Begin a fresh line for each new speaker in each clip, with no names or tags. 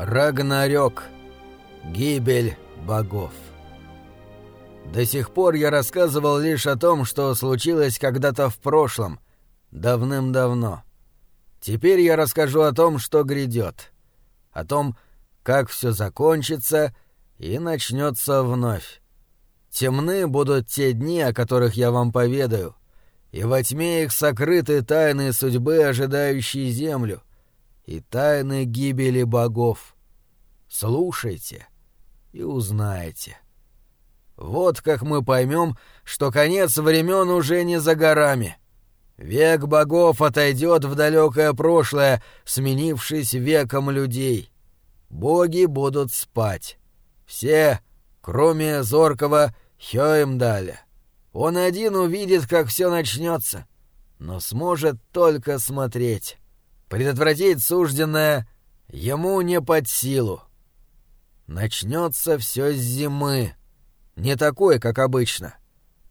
Рагнарёк. Гибель богов. До сих пор я рассказывал лишь о том, что случилось когда-то в прошлом, давным-давно. Теперь я расскажу о том, что грядет, о том, как все закончится и начнется вновь. Темны будут те дни, о которых я вам поведаю, и во тьме их сокрыты тайны судьбы, ожидающие землю, и тайны гибели богов. Слушайте и узнаете. Вот как мы поймем, что конец времен уже не за горами. Век богов отойдет в далекое прошлое, сменившись веком людей. Боги будут спать. Все, кроме зоркого Хёемдаля. Он один увидит, как все начнется, но сможет только смотреть. Предотвратить сужденное ему не под силу. Начнется все с зимы. Не такой, как обычно.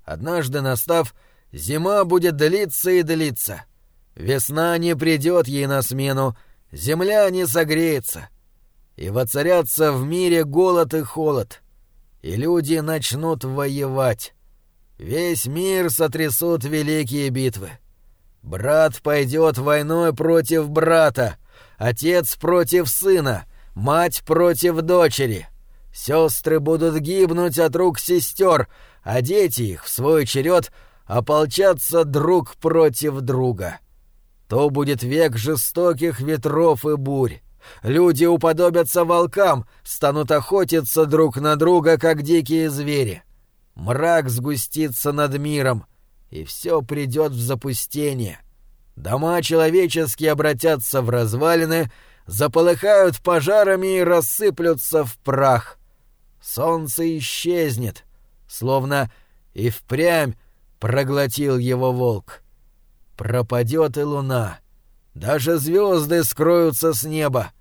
Однажды настав, зима будет длиться и длиться. Весна не придет ей на смену, земля не согреется. И воцарятся в мире голод и холод. И люди начнут воевать. Весь мир сотрясут великие битвы. Брат пойдет войной против брата, отец против сына, мать против дочери. Сестры будут гибнуть от рук сестер, а дети их, в свой черед, ополчатся друг против друга. То будет век жестоких ветров и бурь. Люди уподобятся волкам, станут охотиться друг на друга, как дикие звери. Мрак сгустится над миром — и все придет в запустение. Дома человеческие обратятся в развалины, заполыхают пожарами и рассыплются в прах. Солнце исчезнет, словно и впрямь проглотил его волк. Пропадет и луна. Даже звезды скроются с неба.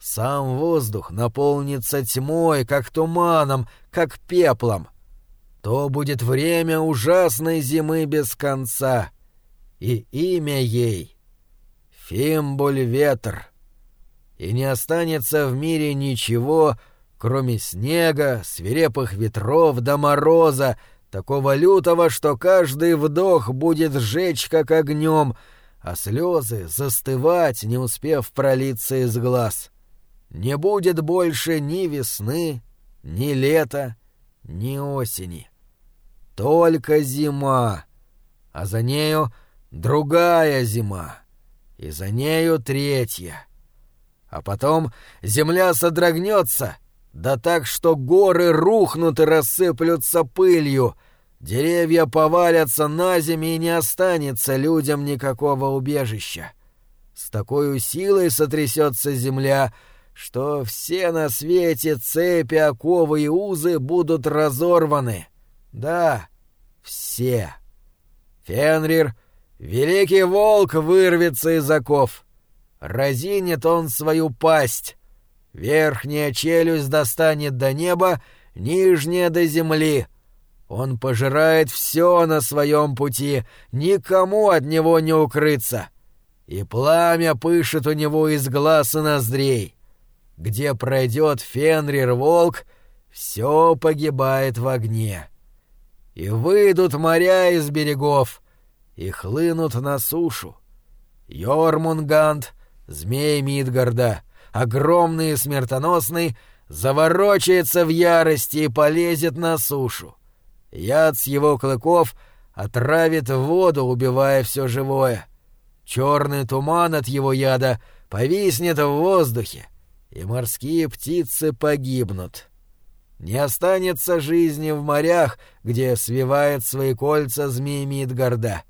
Сам воздух наполнится тьмой, как туманом, как пеплом. То будет время ужасной зимы без конца. И имя ей — Фимбуль-ветр. И не останется в мире ничего, кроме снега, свирепых ветров до мороза, такого лютого, что каждый вдох будет сжечь как огнем, а слезы застывать, не успев пролиться из глаз. Не будет больше ни весны, ни лета, ни осени. Только зима, а за нею другая зима, и за нею третья. А потом земля содрогнется, да так, что горы рухнут и рассыплются пылью, деревья повалятся на землю и не останется людям никакого убежища. С такой силой сотрясется земля, что все на свете цепи, оковы и узы будут разорваны. Да, все. Фенрир, великий волк, вырвется из оков. Разинет он свою пасть. Верхняя челюсть достанет до неба, нижняя до земли. Он пожирает все на своем пути, никому от него не укрыться. И пламя пышет у него из глаз и ноздрей. Где пройдет Фенрир-волк, все погибает в огне. И выйдут моря из берегов, и хлынут на сушу. Йормунганд, змей Мидгарда, огромный и смертоносный, заворочается в ярости и полезет на сушу. Яд с его клыков отравит воду, убивая все живое. Черный туман от его яда повиснет в воздухе, и морские птицы погибнут. Не останется жизни в морях, где свивает свои кольца змей Мидгарда.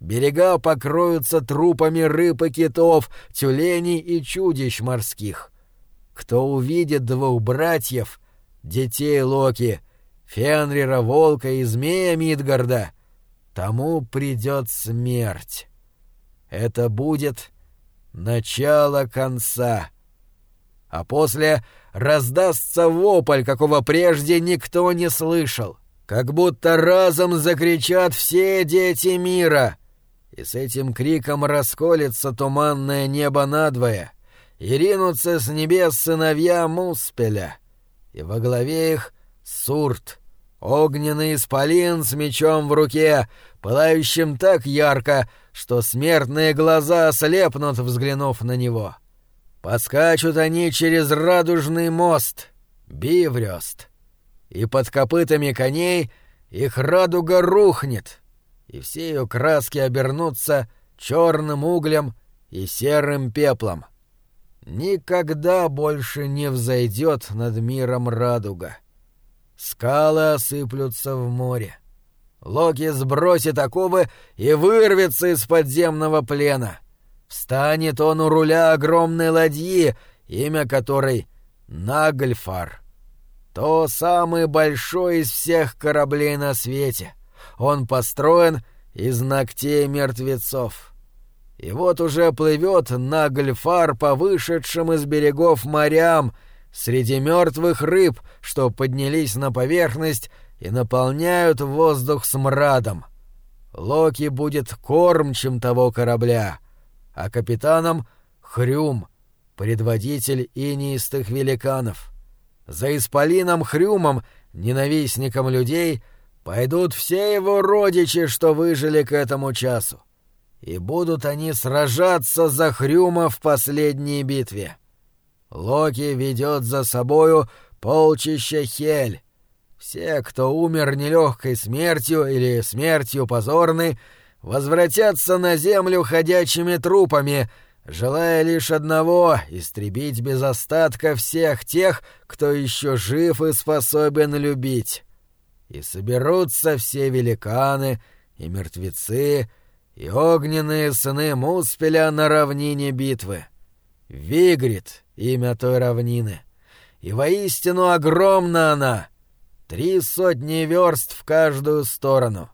Берега покроются трупами рыб и китов, тюленей и чудищ морских. Кто увидит двух братьев, детей Локи, Фенрира, Волка и Змея Мидгарда, тому придет смерть. Это будет начало конца. А после раздастся вопль, какого прежде никто не слышал. Как будто разом закричат все дети мира. И с этим криком расколется туманное небо надвое, и ринутся с небес сыновья Муспеля, и во главе их Сурт, огненный исполин с мечом в руке, пылающим так ярко, что смертные глаза ослепнут, взглянув на него. Поскачут они через радужный мост, биврёст, и под копытами коней их радуга рухнет, и все ее краски обернутся черным углем и серым пеплом. Никогда больше не взойдет над миром радуга. Скалы осыплются в море. Локи сбросит оковы и вырвется из подземного плена. Встанет он у руля огромной ладьи, имя которой Нагльфар. То самый большой из всех кораблей на свете. Он построен из ногтей мертвецов. И вот уже плывет Нагльфар по вышедшим из берегов морям среди мертвых рыб, что поднялись на поверхность и наполняют воздух смрадом. Локи будет кормчем того корабля, а капитаном — Хрюм, предводитель инистых великанов. За исполином Хрюмом, ненавистником людей, пойдут все его родичи, что выжили к этому часу. И будут они сражаться за Хрюма в последней битве. Локи ведет за собою полчища Хель, все, кто умер нелегкой смертью или смертью позорной, возвратятся на землю ходячими трупами, желая лишь одного — истребить без остатка всех тех, кто еще жив и способен любить. И соберутся все великаны и мертвецы, и огненные сыны Муспеля на равнине битвы. Вигрит — имя той равнины. И воистину огромна она — Три сотни верст в каждую сторону.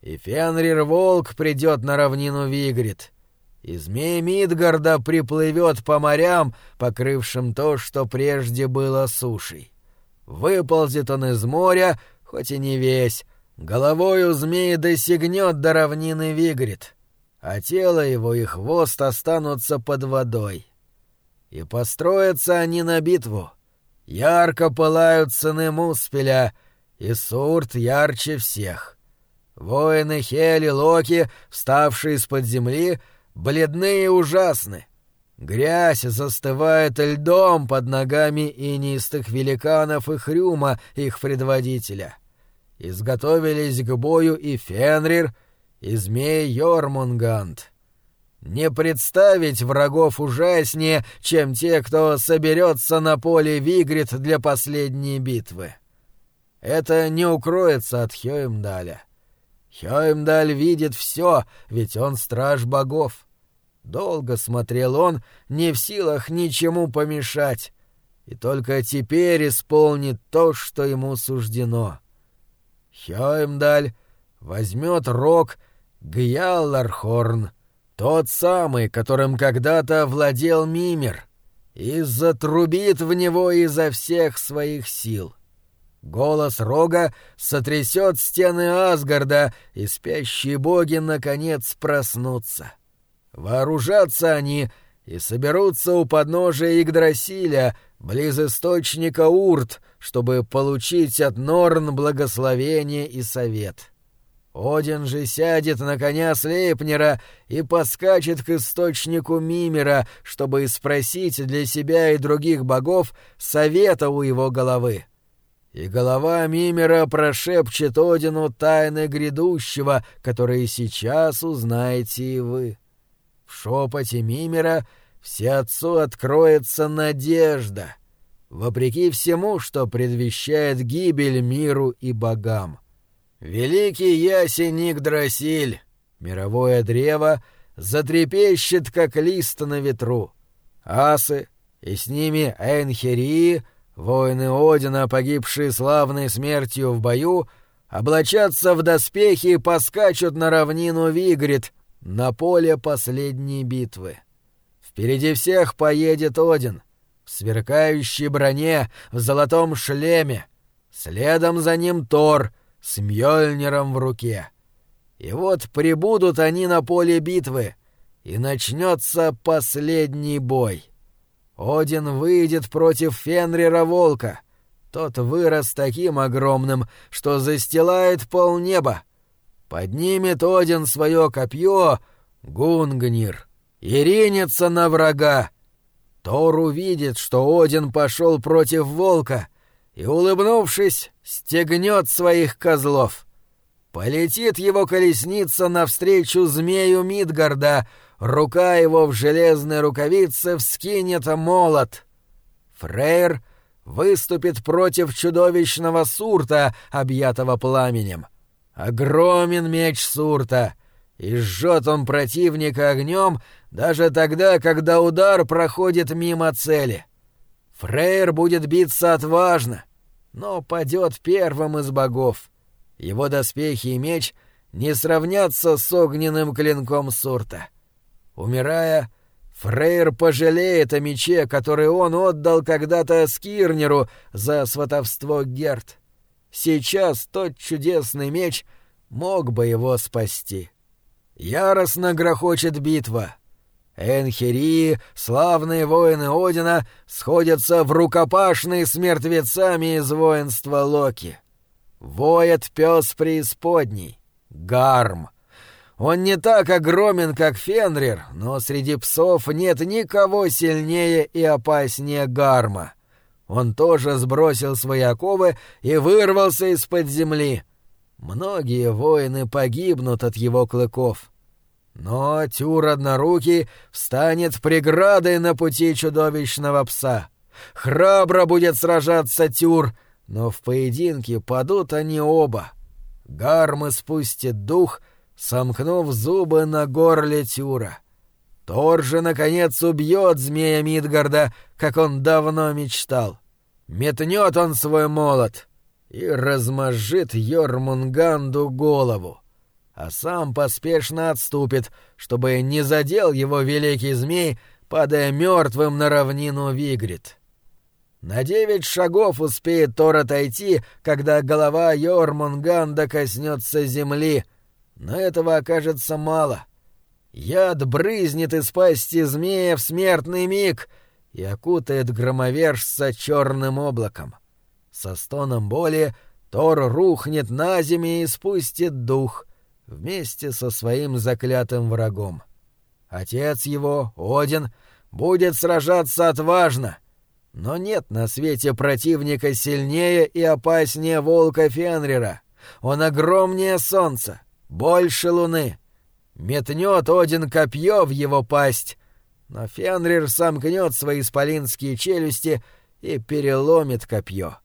И Фенрир-волк придет на равнину Вигрит. И змей Мидгарда приплывет по морям, покрывшим то, что прежде было сушей. Выползет он из моря, хоть и не весь, головою змеи досягнет до равнины Вигрит, а тело его и хвост останутся под водой. И построятся они на битву — Ярко пылают сыны Муспеля, и Сурт ярче всех. Воины Хели Локи, вставшие из-под земли, бледны и ужасны. Грязь застывает льдом под ногами инистых великанов и Хрюма, их предводителя. Изготовились к бою и Фенрир, и змей Йормунгант. Не представить врагов ужаснее, чем те, кто соберется на поле Вигрит для последней битвы. Это не укроется от Хёемдаля. Хёемдаль видит все, ведь он страж богов. Долго смотрел он, не в силах ничему помешать, и только теперь исполнит то, что ему суждено. Хёемдаль возьмет рог Гьяллархорн — тот самый, которым когда-то владел Мимир, и затрубит в него изо всех своих сил. Голос рога сотрясет стены Асгарда, и спящие боги наконец проснутся. Вооружатся они и соберутся у подножия Игдрасиля, близ источника Урт, чтобы получить от Норн благословение и совет. Один же сядет на коня Слейпнера и поскачет к источнику Мимера, чтобы спросить для себя и других богов совета у его головы. И голова Мимера прошепчет Одину тайны грядущего, которые сейчас узнаете и вы. В шепоте Мимера все отцу откроется надежда, вопреки всему, что предвещает гибель миру и богам. Великий ясень Игдрасиль, мировое древо, затрепещет, как лист на ветру. Асы, и с ними Энхерии, воины Одина, погибшие славной смертью в бою, облачатся в доспехи и поскачут на равнину Вигрит, на поле последней битвы. Впереди всех поедет Один, в сверкающей броне, в золотом шлеме. Следом за ним Тор — с Мьёльниром в руке. И вот прибудут они на поле битвы, и начнется последний бой. Один выйдет против Фенрира Волка. Тот вырос таким огромным, что застилает полнеба. Поднимет Один свое копье, Гунгнир, и ринется на врага. Тор увидит, что Один пошел против волка, и, улыбнувшись, стегнет своих козлов. Полетит его колесница навстречу змею Мидгарда, рука его в железной рукавице вскинет молот. Фрейр выступит против чудовищного Сурта, объятого пламенем. Огромен меч Сурта, и жжет он противника огнем даже тогда, когда удар проходит мимо цели. Фрейр будет биться отважно, но падет первым из богов. Его доспехи и меч не сравнятся с огненным клинком Сурта. Умирая, Фрейр пожалеет о мече, который он отдал когда-то Скирнеру за сватовство Герт. Сейчас тот чудесный меч мог бы его спасти. Яростно грохочет битва. Энхерии, славные воины Одина, сходятся в рукопашные с мертвецами из воинства Локи. Воет пес преисподней. Гарм. Он не так огромен, как Фенрир, но среди псов нет никого сильнее и опаснее Гарма. Он тоже сбросил свои оковы и вырвался из-под земли. Многие воины погибнут от его клыков. Но Тюр Однорукий встанет преградой на пути чудовищного пса. Храбро будет сражаться Тюр, но в поединке падут они оба. Гарм испустит дух, сомкнув зубы на горле Тюра. Тор же, наконец, убьет змея Мидгарда, как он давно мечтал. Метнет он свой молот и размозжит Йормунганду голову а сам поспешно отступит, чтобы не задел его великий змей, падая мертвым на равнину Вигрит. На девять шагов успеет Тор отойти, когда голова Йормунганда коснется земли, но этого окажется мало. Яд брызнет из пасти змея в смертный миг и окутает громовержца черным облаком. Со стоном боли Тор рухнет на землю и спустит дух, вместе со своим заклятым врагом. Отец его, Один, будет сражаться отважно, но нет на свете противника сильнее и опаснее волка Фенрира. Он огромнее солнца, больше луны. Метнет Один копье в его пасть, но Фенрир сомкнет свои исполинские челюсти и переломит копье.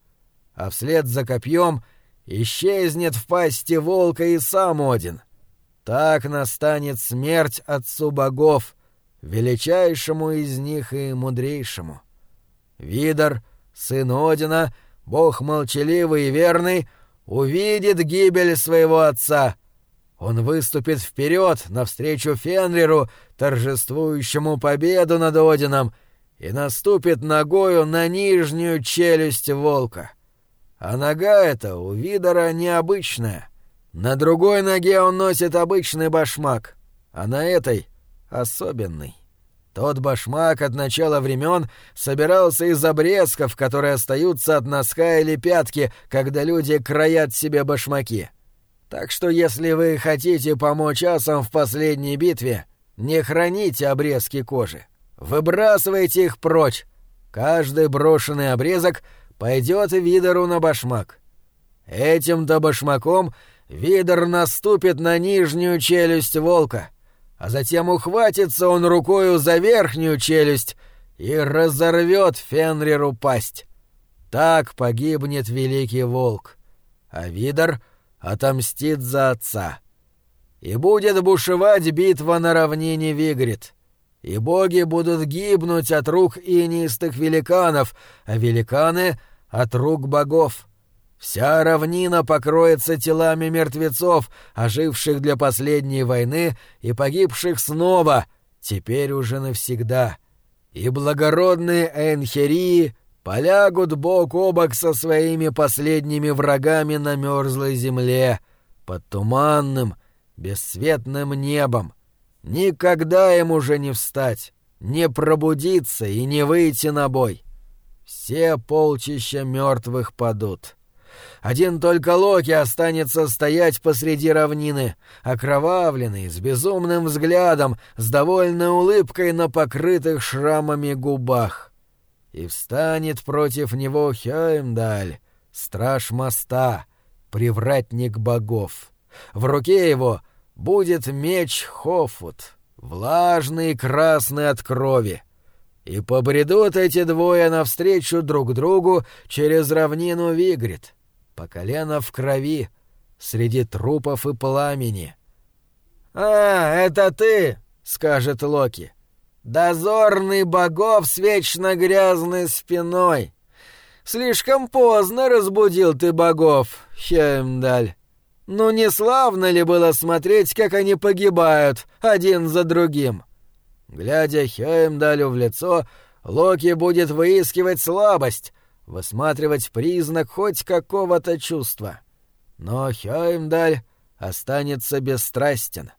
А вслед за копьем — Исчезнет в пасти волка и сам Один. Так настанет смерть отцу богов, величайшему из них и мудрейшему. Видар, сын Одина, бог молчаливый и верный, увидит гибель своего отца. Он выступит вперед навстречу Фенриру, торжествующему победу над Одином, и наступит ногою на нижнюю челюсть волка. — а нога эта у Видора необычная. На другой ноге он носит обычный башмак, а на этой — особенный. Тот башмак от начала времен собирался из обрезков, которые остаются от носка или пятки, когда люди краят себе башмаки. Так что если вы хотите помочь асам в последней битве, не храните обрезки кожи. Выбрасывайте их прочь. Каждый брошенный обрезок — пойдет Видору на башмак. Этим-то башмаком Видор наступит на нижнюю челюсть волка, а затем ухватится он рукою за верхнюю челюсть и разорвет Фенриру пасть. Так погибнет великий волк, а Видор отомстит за отца. И будет бушевать битва на равнине Вигрит и боги будут гибнуть от рук инистых великанов, а великаны — от рук богов. Вся равнина покроется телами мертвецов, оживших для последней войны и погибших снова, теперь уже навсегда. И благородные Энхерии полягут бок о бок со своими последними врагами на мерзлой земле, под туманным, бесцветным небом. Никогда им уже не встать, не пробудиться и не выйти на бой. Все полчища мертвых падут. Один только Локи останется стоять посреди равнины, окровавленный, с безумным взглядом, с довольной улыбкой на покрытых шрамами губах. И встанет против него Хёймдаль, страж моста, привратник богов. В руке его будет меч Хофут, влажный и красный от крови. И побредут эти двое навстречу друг другу через равнину Вигрит, по колено в крови, среди трупов и пламени. «А, это ты!» — скажет Локи. «Дозорный богов с вечно грязной спиной! Слишком поздно разбудил ты богов, Хемдаль. Ну не славно ли было смотреть, как они погибают один за другим?» Глядя Хемдалю в лицо, Локи будет выискивать слабость, высматривать признак хоть какого-то чувства. Но Хёймдаль останется бесстрастен.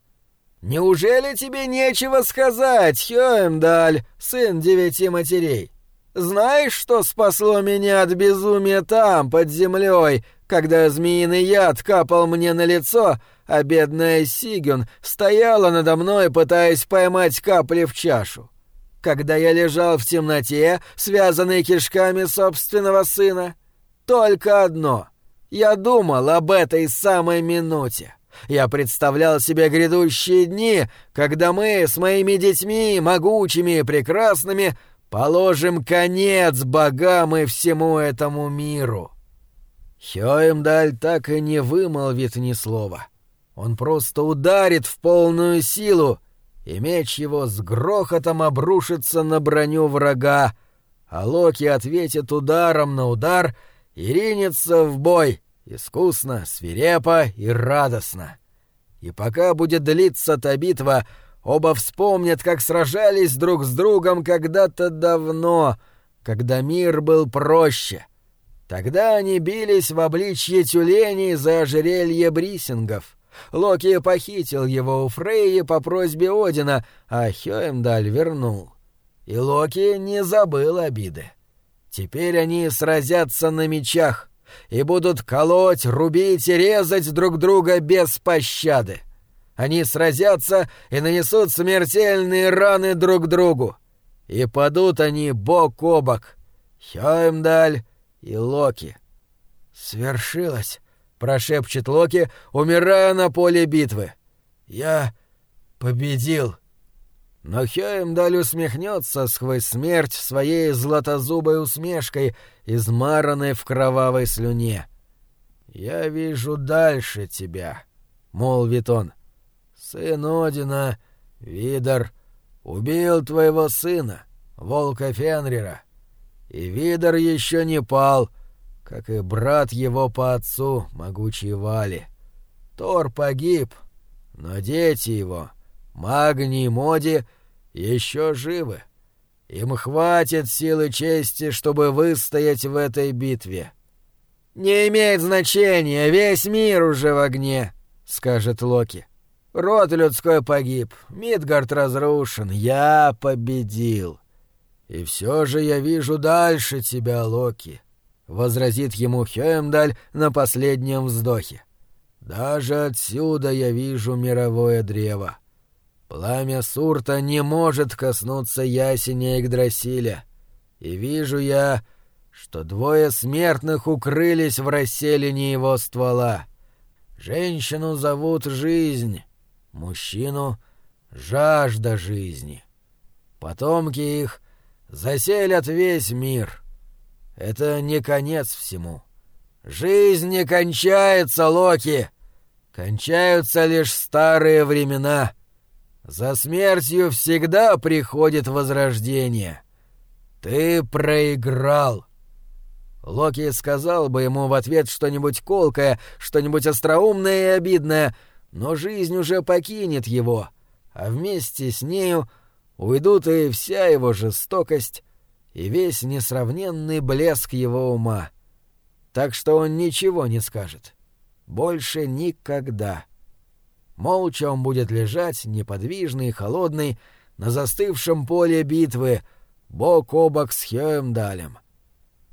«Неужели тебе нечего сказать, Хёймдаль, сын девяти матерей? Знаешь, что спасло меня от безумия там, под землей, когда змеиный яд капал мне на лицо, а бедная Сигюн стояла надо мной, пытаясь поймать капли в чашу? когда я лежал в темноте, связанный кишками собственного сына? Только одно. Я думал об этой самой минуте. Я представлял себе грядущие дни, когда мы с моими детьми, могучими и прекрасными, положим конец богам и всему этому миру. Хёемдаль так и не вымолвит ни слова. Он просто ударит в полную силу, и меч его с грохотом обрушится на броню врага, а Локи ответит ударом на удар и ринется в бой, искусно, свирепо и радостно. И пока будет длиться та битва, оба вспомнят, как сражались друг с другом когда-то давно, когда мир был проще. Тогда они бились в обличье тюленей за ожерелье брисингов — Локи похитил его у Фрейи по просьбе Одина, а Хёемдаль вернул. И Локи не забыл обиды. Теперь они сразятся на мечах и будут колоть, рубить и резать друг друга без пощады. Они сразятся и нанесут смертельные раны друг другу. И падут они бок о бок. Хёемдаль и Локи. Свершилось прошепчет Локи, умирая на поле битвы. «Я победил!» Но Хёемдаль усмехнется сквозь смерть своей златозубой усмешкой, измаранной в кровавой слюне. «Я вижу дальше тебя», — молвит он. «Сын Одина, Видар, убил твоего сына, волка Фенрира. И Видар еще не пал, — как и брат его по отцу, могучий Вали. Тор погиб, но дети его, Магни и Моди, еще живы. Им хватит силы чести, чтобы выстоять в этой битве. «Не имеет значения, весь мир уже в огне», — скажет Локи. «Род людской погиб, Мидгард разрушен, я победил. И все же я вижу дальше тебя, Локи. — возразит ему Хёемдаль на последнем вздохе. «Даже отсюда я вижу мировое древо. Пламя Сурта не может коснуться ясеня Игдрасиля. И вижу я, что двое смертных укрылись в расселине его ствола. Женщину зовут Жизнь, мужчину — Жажда жизни. Потомки их заселят весь мир» Это не конец всему. Жизнь не кончается, Локи. Кончаются лишь старые времена. За смертью всегда приходит возрождение. Ты проиграл. Локи сказал бы ему в ответ что-нибудь колкое, что-нибудь остроумное и обидное, но жизнь уже покинет его, а вместе с нею уйдут и вся его жестокость, и весь несравненный блеск его ума. Так что он ничего не скажет. Больше никогда. Молча он будет лежать, неподвижный и холодный, на застывшем поле битвы, бок о бок с Хёемдалем.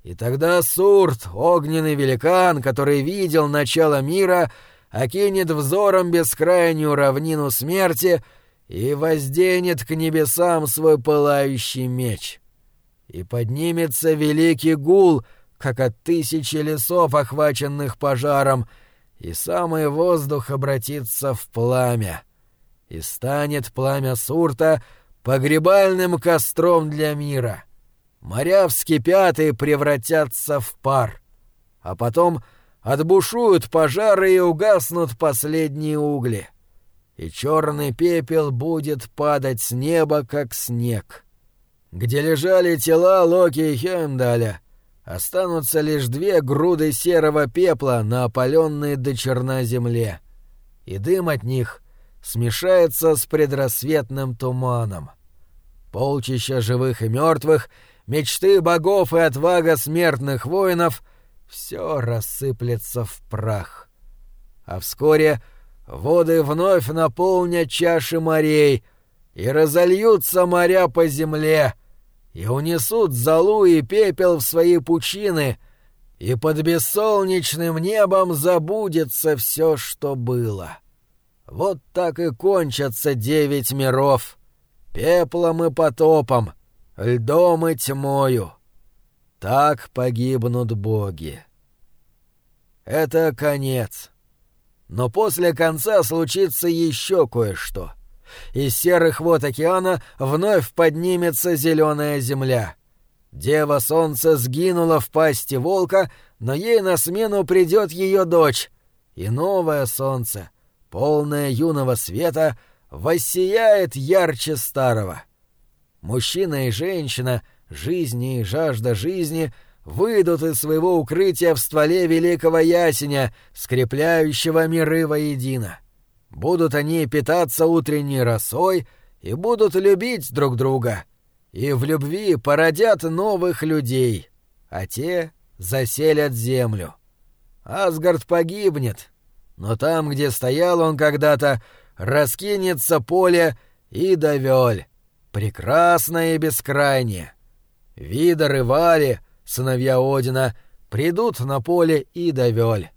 И тогда Сурт, огненный великан, который видел начало мира, окинет взором бескрайнюю равнину смерти и возденет к небесам свой пылающий меч. И поднимется великий гул, как от тысячи лесов, охваченных пожаром, и самый воздух обратится в пламя. И станет пламя Сурта погребальным костром для мира — Моря вскипят и превратятся в пар. А потом отбушуют пожары и угаснут последние угли. И черный пепел будет падать с неба, как снег. Где лежали тела Локи и Хемдаля, останутся лишь две груды серого пепла на опаленной до черна земле. И дым от них смешается с предрассветным туманом. Полчища живых и мертвых — мечты богов и отвага смертных воинов — все рассыплется в прах. А вскоре воды вновь наполнят чаши морей, и разольются моря по земле, и унесут золу и пепел в свои пучины, и под бессолнечным небом забудется все, что было. Вот так и кончатся девять миров, пеплом и потопом — льдом и тьмою. Так погибнут боги. Это конец. Но после конца случится еще кое-что. Из серых вод океана вновь поднимется зеленая земля. Дева Солнца сгинула в пасти волка, но ей на смену придет ее дочь. И новое солнце, полное юного света, воссияет ярче старого. — Мужчина и женщина, жизни и жажда жизни выйдут из своего укрытия в стволе великого ясеня, скрепляющего миры воедино. Будут они питаться утренней росой и будут любить друг друга. И в любви породят новых людей, а те заселят землю. Асгард погибнет, но там, где стоял он когда-то, раскинется поле и довель прекрасное и бескрайнее. Видор и Вали, сыновья Одина, придут на поле и довель.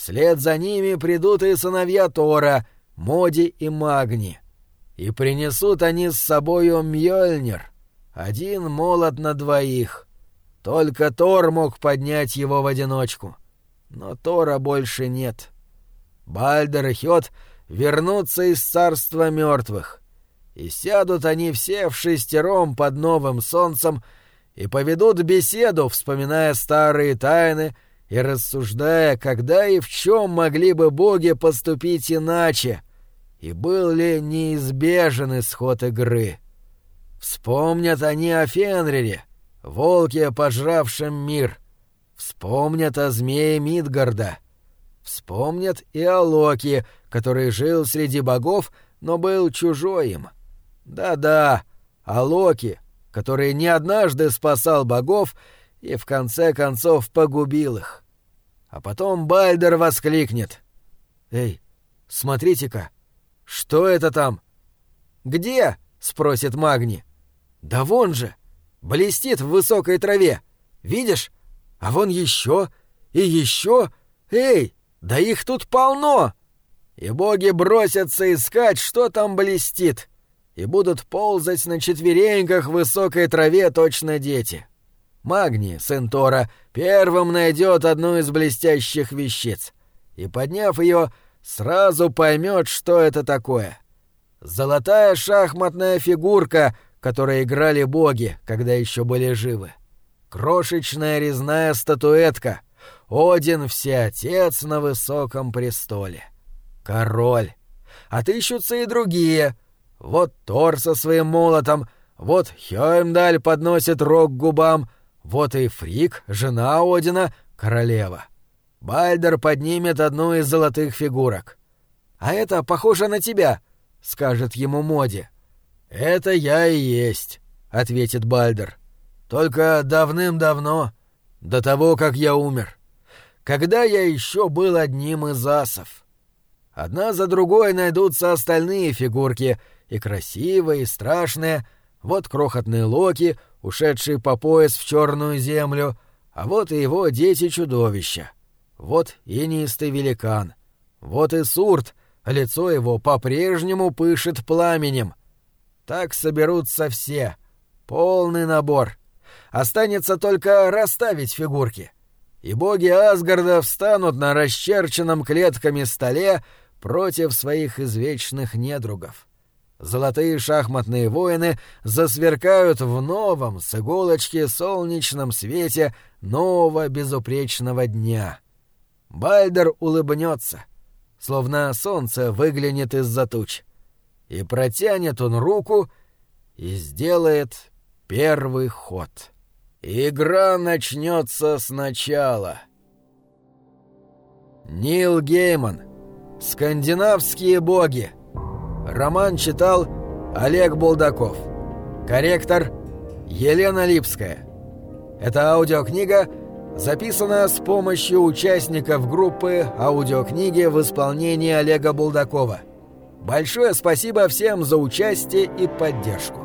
Вслед за ними придут и сыновья Тора, Моди и Магни. И принесут они с собою Мьёльнир, один молот на двоих. Только Тор мог поднять его в одиночку. Но Тора больше нет. Бальдер и Хёд вернутся из царства мертвых и сядут они все в шестером под новым солнцем и поведут беседу, вспоминая старые тайны и рассуждая, когда и в чем могли бы боги поступить иначе, и был ли неизбежен исход игры. Вспомнят они о Фенрире, волке, пожравшем мир. Вспомнят о змее Мидгарда. Вспомнят и о Локи, который жил среди богов, но был чужой им. — да-да, о Локи, который не однажды спасал богов и в конце концов погубил их. А потом Бальдер воскликнет. «Эй, смотрите-ка, что это там?» «Где?» — спросит Магни. «Да вон же! Блестит в высокой траве! Видишь? А вон еще и еще! Эй, да их тут полно!» И боги бросятся искать, что там блестит и будут ползать на четвереньках в высокой траве точно дети. Магни, сын Тора, первым найдет одну из блестящих вещиц и, подняв ее, сразу поймет, что это такое. Золотая шахматная фигурка, которой играли боги, когда еще были живы. Крошечная резная статуэтка. Один всеотец на высоком престоле. Король. Отыщутся и другие — вот Тор со своим молотом, вот Хёймдаль подносит рог к губам, вот и Фрик, жена Одина, королева. Бальдер поднимет одну из золотых фигурок. «А это похоже на тебя», — скажет ему Моди. «Это я и есть», — ответит Бальдер. «Только давным-давно, до того, как я умер. Когда я еще был одним из асов. Одна за другой найдутся остальные фигурки — и красивые, и страшные. Вот крохотные Локи, ушедшие по пояс в черную землю, а вот и его дети-чудовища. Вот и неистый великан. Вот и Сурт, лицо его по-прежнему пышет пламенем. Так соберутся все. Полный набор. Останется только расставить фигурки. И боги Асгарда встанут на расчерченном клетками столе против своих извечных недругов. Золотые шахматные воины засверкают в новом с иголочки солнечном свете нового безупречного дня. Бальдер улыбнется, словно солнце выглянет из-за туч, и протянет он руку и сделает первый ход. Игра начнется сначала. Нил Гейман. Скандинавские боги. Роман читал Олег Булдаков. Корректор Елена Липская. Эта аудиокнига записана с помощью участников группы аудиокниги в исполнении Олега Булдакова. Большое спасибо всем за участие и поддержку.